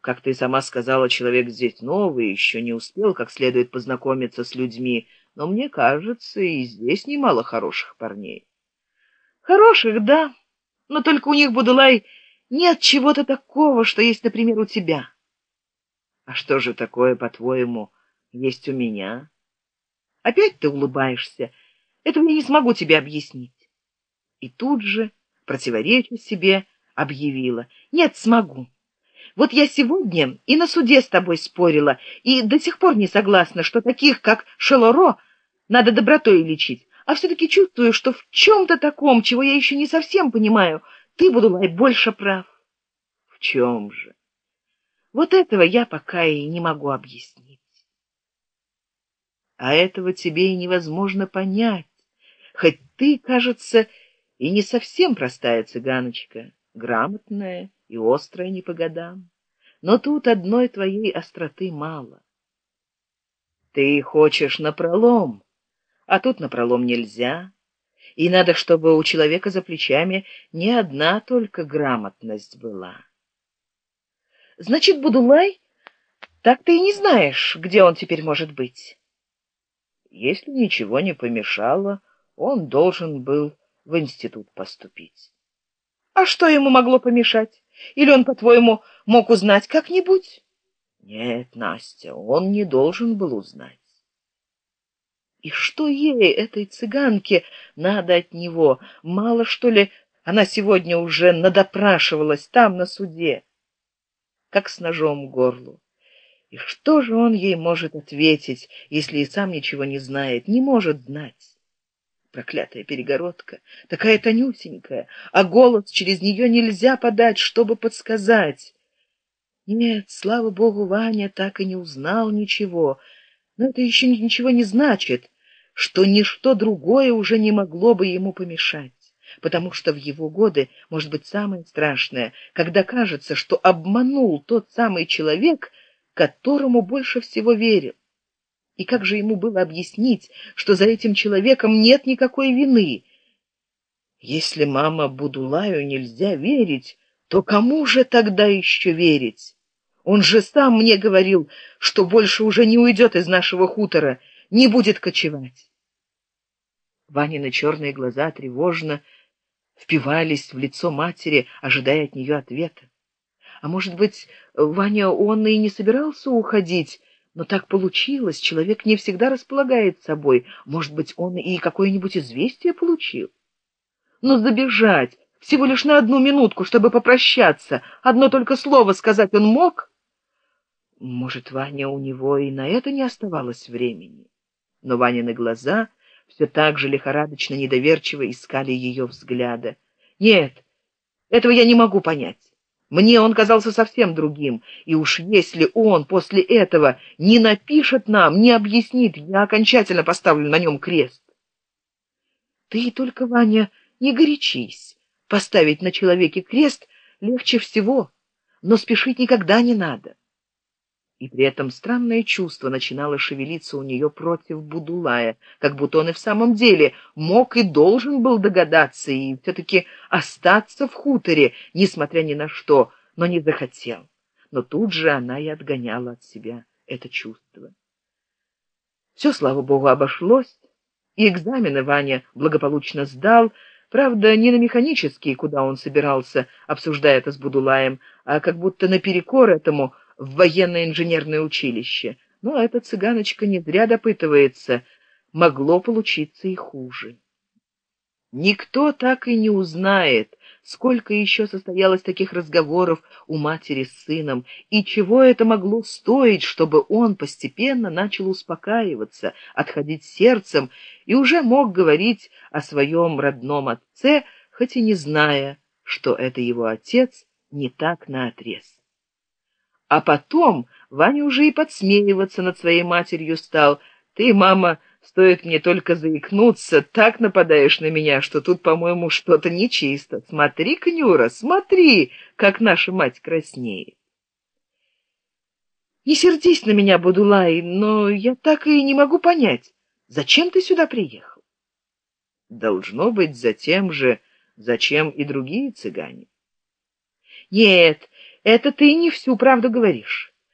как ты сама сказала, человек здесь новый, еще не успел как следует познакомиться с людьми, но мне кажется, и здесь немало хороших парней. Хороших, да, но только у них, Будулай, нет чего-то такого, что есть, например, у тебя. А что же такое, по-твоему, есть у меня? Опять ты улыбаешься. Этого я не смогу тебе объяснить. И тут же, противореча себе, объявила. Нет, смогу. Вот я сегодня и на суде с тобой спорила, и до сих пор не согласна, что таких, как Шелоро, надо добротой лечить, а все-таки чувствую, что в чем-то таком, чего я еще не совсем понимаю, ты, Будулай, больше прав. В чем же? Вот этого я пока и не могу объяснить. А этого тебе и невозможно понять, хоть ты, кажется, и не совсем простая цыганочка, грамотная и острая не по годам. Но тут одной твоей остроты мало. Ты хочешь напролом, а тут напролом нельзя, и надо, чтобы у человека за плечами не одна только грамотность была. Значит, Будулай, так ты и не знаешь, где он теперь может быть. Если ничего не помешало, он должен был в институт поступить. А что ему могло помешать? Или он, по-твоему, мог узнать как-нибудь? Нет, Настя, он не должен был узнать. И что ей, этой цыганке, надо от него? Мало, что ли, она сегодня уже надопрашивалась там, на суде как с ножом в горлу. И что же он ей может ответить, если и сам ничего не знает, не может знать? Проклятая перегородка, такая тонюсенькая, а голос через нее нельзя подать, чтобы подсказать. Нет, слава богу, Ваня так и не узнал ничего, но это еще ничего не значит, что ничто другое уже не могло бы ему помешать потому что в его годы может быть самое страшное, когда кажется, что обманул тот самый человек, которому больше всего верил. И как же ему было объяснить, что за этим человеком нет никакой вины? Если мама Будулаю нельзя верить, то кому же тогда еще верить? Он же сам мне говорил, что больше уже не уйдет из нашего хутора, не будет кочевать. Ванины черные глаза тревожно впивались в лицо матери, ожидая от нее ответа. А может быть, Ваня он и не собирался уходить, но так получилось, человек не всегда располагает собой. Может быть, он и какое-нибудь известие получил. Но забежать всего лишь на одну минутку, чтобы попрощаться, одно только слово сказать он мог? Может, Ваня у него и на это не оставалось времени. Но Ванины глаза все так же лихорадочно недоверчиво искали ее взгляда. Нет, этого я не могу понять. Мне он казался совсем другим, и уж если он после этого не напишет нам, не объяснит, я окончательно поставлю на нем крест. Ты только, Ваня, не горячись. Поставить на человеке крест легче всего, но спешить никогда не надо и при этом странное чувство начинало шевелиться у нее против Будулая, как будто он и в самом деле мог и должен был догадаться и все-таки остаться в хуторе, несмотря ни на что, но не захотел. Но тут же она и отгоняла от себя это чувство. Все, слава богу, обошлось, и экзамены Ваня благополучно сдал, правда, не на механические, куда он собирался, обсуждая это с Будулаем, а как будто наперекор этому – в военно-инженерное училище. Но эта цыганочка не зря допытывается, могло получиться и хуже. Никто так и не узнает, сколько еще состоялось таких разговоров у матери с сыном, и чего это могло стоить, чтобы он постепенно начал успокаиваться, отходить сердцем и уже мог говорить о своем родном отце, хоть и не зная, что это его отец не так наотрез. А потом Ваня уже и подсмеиваться над своей матерью стал. Ты, мама, стоит мне только заикнуться, так нападаешь на меня, что тут, по-моему, что-то нечисто. Смотри, Кнюра, смотри, как наша мать краснеет. Не сердись на меня, Будулай, но я так и не могу понять, зачем ты сюда приехал? Должно быть за тем же, зачем и другие цыгане. Нет, это ты не всю правду говоришь